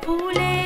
poulet.